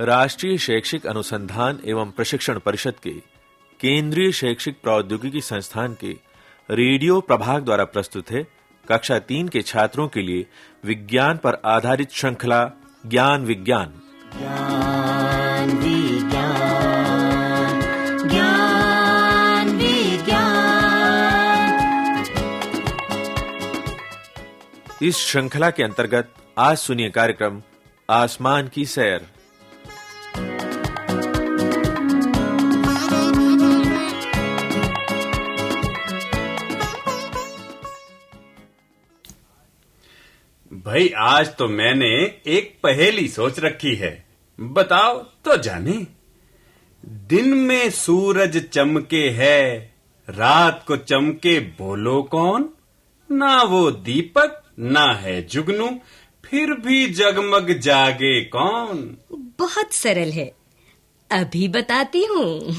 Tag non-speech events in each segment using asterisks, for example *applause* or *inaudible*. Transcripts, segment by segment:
राष्ट्रीय शैक्षिक अनुसंधान एवं प्रशिक्षण परिषद के केंद्रीय शैक्षिक प्रौद्योगिकी संस्थान के रेडियो प्रभाग द्वारा प्रस्तुत है कक्षा तीन के छात्रों के लिए विज्ञान पर आधारित श्रृंखला ज्ञान विज्ञान। ज्ञान विज्ञान ज्ञान विज्ञान। इस श्रृंखला के अंतर्गत आज सुनिए कार्यक्रम आसमान की सैर। भाई, आज तो मैंने एक पहेली सोच रखी है। बताओ तो जाने। दिन में सूरज चमके है, रात को चमके बोलो कौन? ना वो दीपक, ना है जुगनू, फिर भी जगमग जागे कौन? बहुत सरल है। अभी बताती हूँ।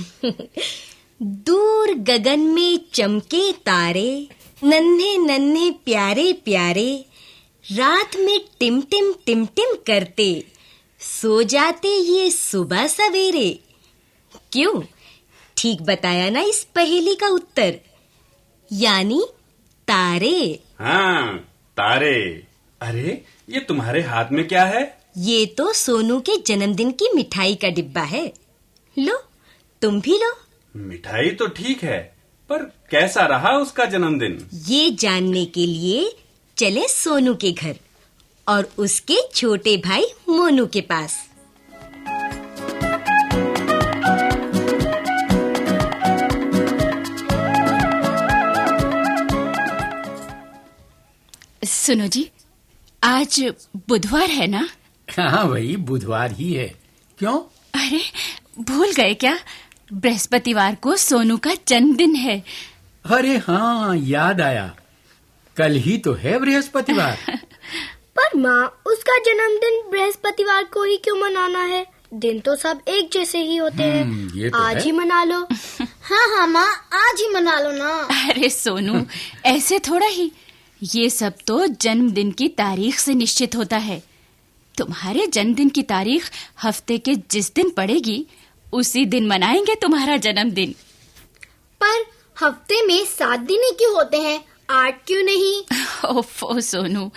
दूर गगन में चमके तारे, नन्हे नन्हे प्यारे प्यारे रात में टिम टिम टिम टिम करते। सो जाते ये सुबह सवेरे। क्यों? ठीक बताया ना इस पहेली का उत्तर। यानी तारे। हाँ तारे। अरे ये तुम्हारे हाथ में क्या है? ये तो सोनू के जन्मदिन की मिठाई का डिब्बा है। लो तुम भी लो। मिठाई तो ठीक है पर कैसा रहा उसका जन्मदिन? ये जानने के लिए चले सोनू के घर और उसके छोटे भाई मोनू के पास। सुनो जी आज बुधवार है ना? हाँ भाई बुधवार ही है। क्यों? अरे भूल गए क्या? बृहस्पतिवार को सोनू का जन्मदिन है। अरे हाँ याद आया। कल ही तो है बृहस्पतिवार। *laughs* पर माँ उसका जन्मदिन बृहस्पतिवार को ही क्यों मनाना है? दिन तो सब एक जैसे ही होते हम्म, हैं तो आज है। ही मना लो। *laughs* हाँ हाँ माँ आज ही मना लो ना। अरे सोनू ऐसे थोड़ा ही। ये सब तो जन्मदिन की तारीख से निश्चित होता है। तुम्हारे जन्मदिन की तारीख हफ़्ते के जिस दिन पड़ेगी उसी दिन मनाएँगे तुम्हारा जन्मदिन। पर हफ़्ते में सात दिन ही क्यों होते हैं? आठ क्यों नहीं? *laughs* ओफो सोनू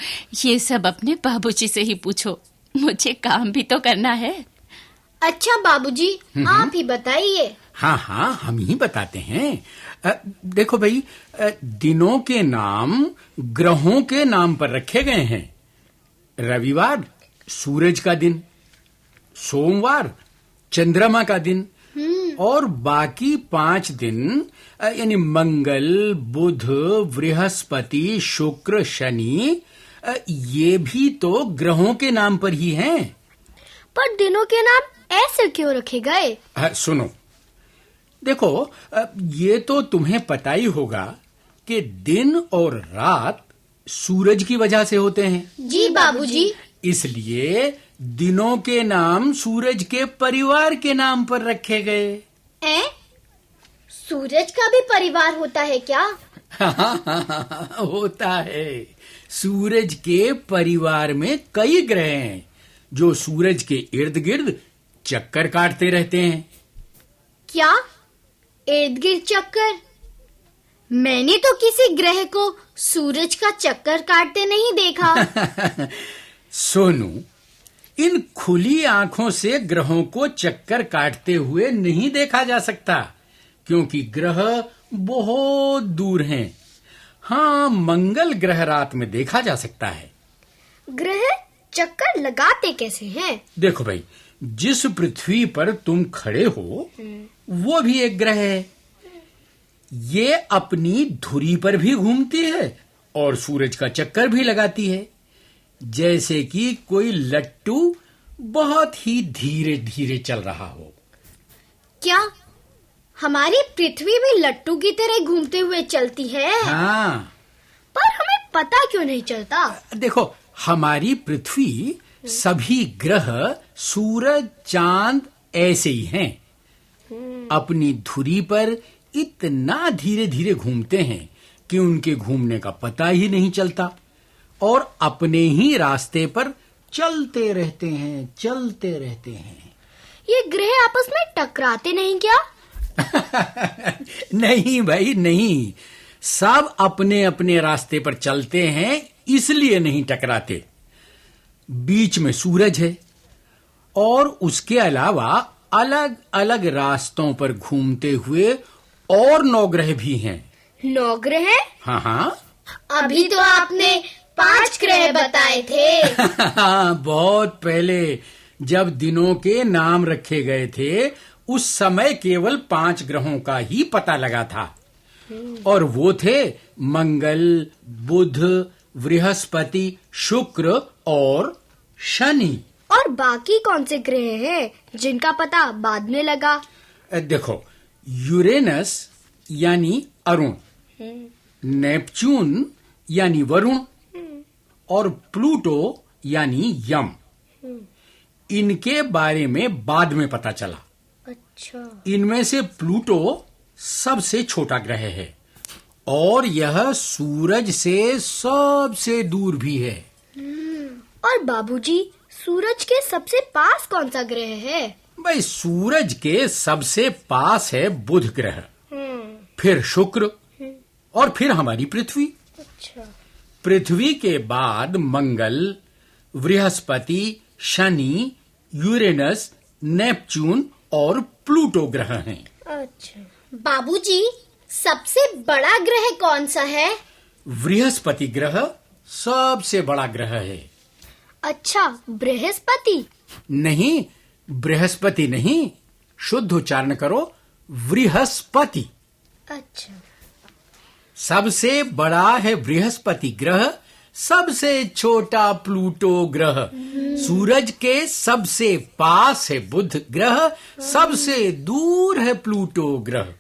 ये सब अपने बाबूजी से ही पूछो। मुझे काम भी तो करना है। अच्छा बाबूजी आप ही बताइए। हाँ हाँ हम ही बताते हैं। अ, देखो भाई दिनों के नाम ग्रहों के नाम पर रखे गए हैं। रविवार सूरज का दिन। सोमवार चंद्रमा का दिन। और बाकी पाँच दिन यानी मंगल बुध बृहस्पति शुक्र शनि ये भी तो ग्रहों के नाम पर ही हैं। पर दिनों के नाम ऐसे क्यों रखे गए? हाँ, सुनो। देखो ये तो तुम्हें पता ही होगा कि दिन और रात सूरज की वजह से होते हैं। जी बाबूजी। इसलिए दिनों के नाम सूरज के परिवार के नाम पर रखे गए। ए? सूरज का भी परिवार होता है क्या? *laughs* होता है। सूरज के परिवार में कई ग्रह हैं जो सूरज के इर्द गिर्द चक्कर काटते रहते हैं। क्या? इर्द गिर्द चक्कर? मैंने तो किसी ग्रह को सूरज का चक्कर काटते नहीं देखा। *laughs* सोनू इन खुली आँखों से ग्रहों को चक्कर काटते हुए नहीं देखा जा सकता क्योंकि ग्रह बहुत दूर हैं। हाँ मंगल ग्रह रात में देखा जा सकता है। ग्रह चक्कर लगाते कैसे हैं? देखो भाई जिस पृथ्वी पर तुम खड़े हो वो भी एक ग्रह है। ये अपनी धुरी पर भी घूमती है और सूरज का चक्कर भी लगाती है। जैसे कि कोई लट्टू बहुत ही धीरे धीरे चल रहा हो। क्या? हमारी पृथ्वी भी लट्टू की तरह घूमते हुए चलती है? हाँ। पर हमें पता क्यों नहीं चलता? देखो हमारी पृथ्वी सभी ग्रह सूरज चाँद ऐसे ही हैं। अपनी धुरी पर इतना धीरे धीरे घूमते हैं कि उनके घूमने का पता ही नहीं चलता। और अपने ही रास्ते पर चलते रहते हैं चलते रहते हैं। ये ग्रह आपस में टकराते नहीं क्या? *laughs* नहीं भाई नहीं। सब अपने अपने रास्ते पर चलते हैं इसलिए नहीं टकराते। बीच में सूरज है और उसके अलावा अलग अलग रास्तों पर घूमते हुए और नौ ग्रह भी हैं। नौ ग्रह? हाँ हाँ। अभी तो आपने पाँच ग्रह बताए थे। *laughs* बहुत पहले जब दिनों के नाम रखे गए थे उस समय केवल पाँच ग्रहों का ही पता लगा था। और वो थे मंगल बुध बृहस्पति शुक्र और शनि। और बाकी कौन से ग्रह हैं जिनका पता बाद में लगा? देखो यूरेनस यानी अरुण नेपच्यून यानी वरुण और प्लूटो यानी यम। इनके बारे में बाद में पता चला। अच्छा। इनमें से प्लूटो सबसे छोटा ग्रह है और यह सूरज से सबसे दूर भी है। और बाबूजी सूरज के सबसे पास कौन सा ग्रह है? भाई सूरज के सबसे पास है बुध ग्रह। फिर शुक्र और फिर हमारी पृथ्वी। अच्छा। पृथ्वी के बाद मंगल बृहस्पति शनि यूरेनस नेपच्यून और प्लूटो ग्रह हैं। अच्छा। बाबूजी सबसे बड़ा ग्रह कौन सा है? बृहस्पति ग्रह सबसे बड़ा ग्रह है। अच्छा बृहस्पति? नहीं बृहस्पति नहीं शुद्ध उच्चारण करो बृहस्पति। अच्छा। सबसे बड़ा है बृहस्पति ग्रह सबसे छोटा प्लूटो ग्रह। सूरज के सबसे पास है बुध ग्रह सबसे दूर है प्लूटो ग्रह।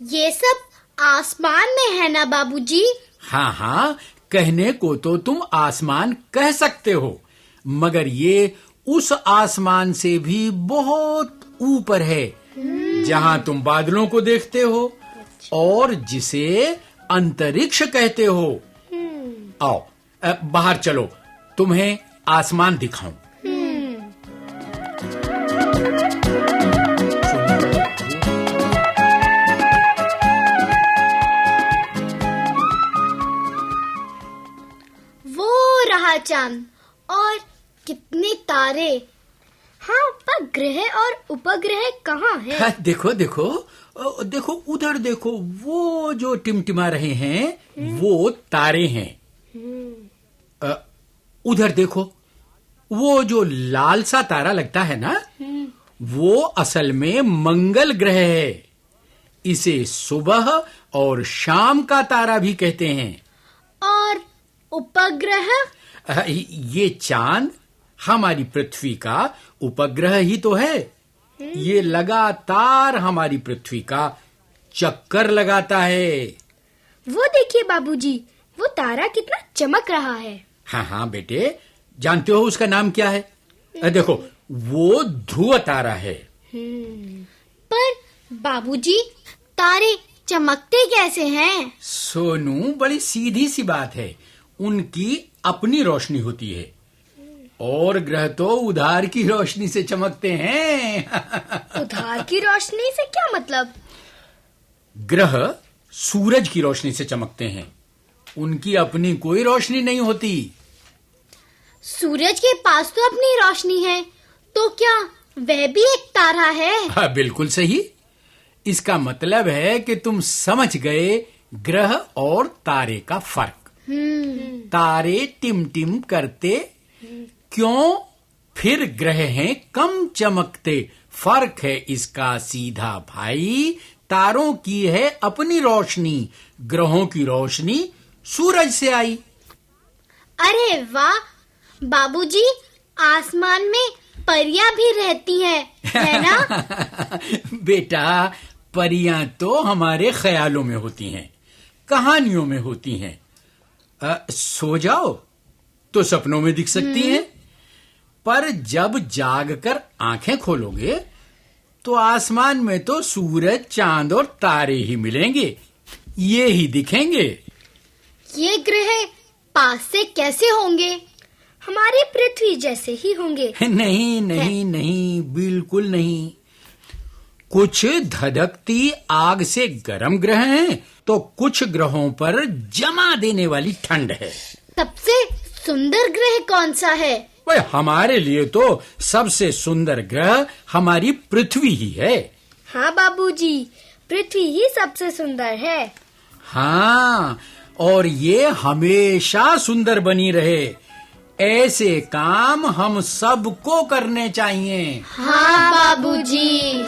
ये सब आसमान में है ना बाबूजी? हाँ हाँ कहने को तो तुम आसमान कह सकते हो मगर ये उस आसमान से भी बहुत ऊपर है जहाँ तुम बादलों को देखते हो। और जिसे अंतरिक्ष कहते हो। आओ बाहर चलो, तुम्हें आसमान दिखाऊँ। वो रहा चाँद, और कितने तारे हाँ पर ग्रह और उपग्रह कहाँ है? हाँ, देखो देखो देखो उधर देखो वो जो टिमटिमा रहे हैं वो तारे हैं। उधर देखो वो जो लाल सा तारा लगता है ना वो असल में मंगल ग्रह है। इसे सुबह और शाम का तारा भी कहते हैं। और उपग्रह? ये चाँद हमारी पृथ्वी का उपग्रह ही तो है। ये लगातार हमारी पृथ्वी का चक्कर लगाता है। वो देखिए बाबूजी वो तारा कितना चमक रहा है। हाँ हाँ बेटे जानते हो उसका नाम क्या है? अ, देखो वो ध्रुव तारा है। पर बाबूजी तारे चमकते कैसे हैं? सोनू बड़ी सीधी सी बात है। उनकी अपनी रोशनी होती है। और ग्रह तो उधार की रोशनी से चमकते हैं। उधार की रोशनी से क्या मतलब? ग्रह सूरज की रोशनी से चमकते हैं। उनकी अपनी कोई रोशनी नहीं होती। सूरज के पास तो अपनी रोशनी है तो क्या वह भी एक तारा है? हाँ बिल्कुल सही। इसका मतलब है कि तुम समझ गए ग्रह और तारे का फ़र्क। तारे टिम टिम करते क्यों फिर ग्रह हैं? कम चमकते फ़र्क है इसका सीधा भाई। तारों की है अपनी रोशनी ग्रहों की रोशनी सूरज से आई। अरे वाह बाबूजी आसमान में परियाँ भी रहती हैं है ना? *laughs* बेटा परियाँ तो हमारे ख्यालों में होती हैं कहानियों में होती हैं। सो जाओ तो सपनों में दिख सकती हैं। पर जब जागकर आँखें खोलोगे तो आसमान में तो सूरज चाँद और तारे ही मिलेंगे। ये ही दिखेंगे। ये ग्रह पास से कैसे होंगे? हमारी पृथ्वी जैसे ही होंगे। नहीं नहीं नहीं बिल्कुल नहीं। कुछ धधकती आग से गर्म ग्रह हैं तो कुछ ग्रहों पर जमा देने वाली ठंड है। सबसे सुंदर ग्रह कौन सा है? वह हमारे लिए तो सबसे सुंदर ग्रह हमारी पृथ्वी ही है। हाँ बाबूजी पृथ्वी ही सबसे सुंदर है। हाँ और ये हमेशा सुंदर बनी रहे। ऐसे काम हम सबको करने चाहिए। हाँ बाबूजी।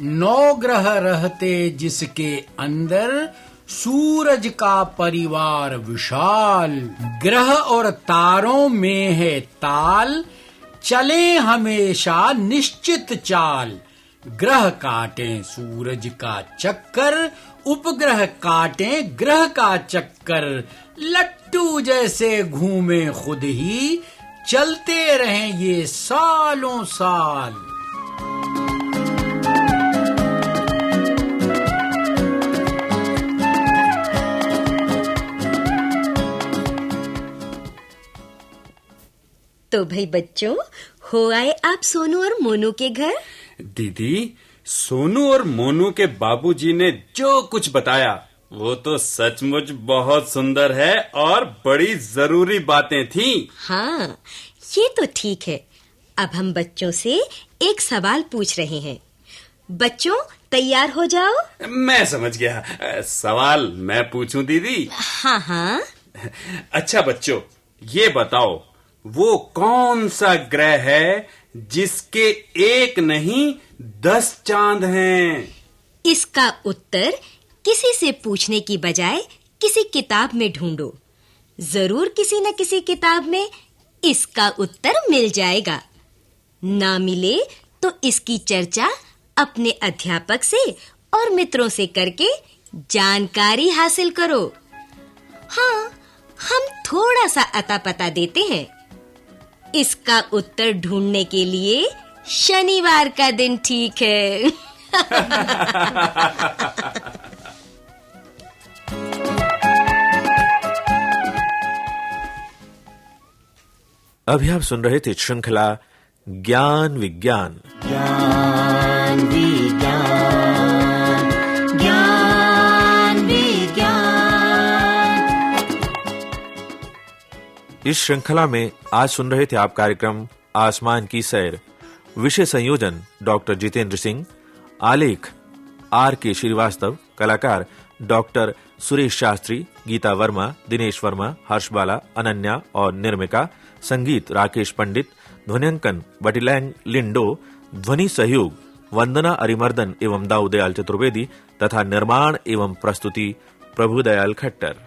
नौ ग्रह रहते जिसके अंदर सूरज का परिवार विशाल, ग्रह और तारों में है ताल, चले हमेशा निश्चित चाल। ग्रह काटे सूरज का चक्कर, उपग्रह काटे ग्रह का चक्कर। लट्टू जैसे घूमे खुद ही, चलते रहें ये सालों साल। तो भाई बच्चों हो आए आप सोनू और मोनू के घर। दीदी सोनू और मोनू के बाबूजी ने जो कुछ बताया वो तो सचमुच बहुत सुंदर है और बड़ी ज़रूरी बातें थी। हाँ ये तो ठीक है। अब हम बच्चों से एक सवाल पूछ रहे हैं। बच्चों तैयार हो जाओ। मैं समझ गया। सवाल मैं पूछूँ दीदी? हाँ हाँ। अच्छा बच्चों ये बताओ वो कौन सा ग्रह है जिसके एक नहीं दस चाँद हैं? इसका उत्तर किसी से पूछने की बजाय किसी किताब में ढूंढो। ज़रूर किसी न किसी किताब में इसका उत्तर मिल जाएगा। ना मिले तो इसकी चर्चा अपने अध्यापक से और मित्रों से करके जानकारी हासिल करो। हाँ हम थोड़ा सा अता पता देते हैं। इसका उत्तर ढूँढने के लिए शनिवार का दिन ठीक है। *laughs* अभी आप सुन रहे थे श्रृंखला ज्ञान विज्ञान। ज्ञान विज्ञान। इस श्रृंखला में आज सुन रहे थे आप कार्यक्रम आसमान की सैर। विषय संयोजन डॉक्टर जितेंद्र सिंह, आलेख आर के श्रीवास्तव, कलाकार डॉक्टर सुरेश शास्त्री, गीता वर्मा, दिनेश वर्मा हर्षबाला अनन्या और निर्मिका, संगीत राकेश पंडित, ध्वनियांकन बटिलैंग लिंडो, ध्वनि सहयोग वंदना अरिमर्दन एवं दाऊदयाल चतुर्वेदी तथा निर्माण एवं प्रस्तुति प्रभुदयाल खट्टर।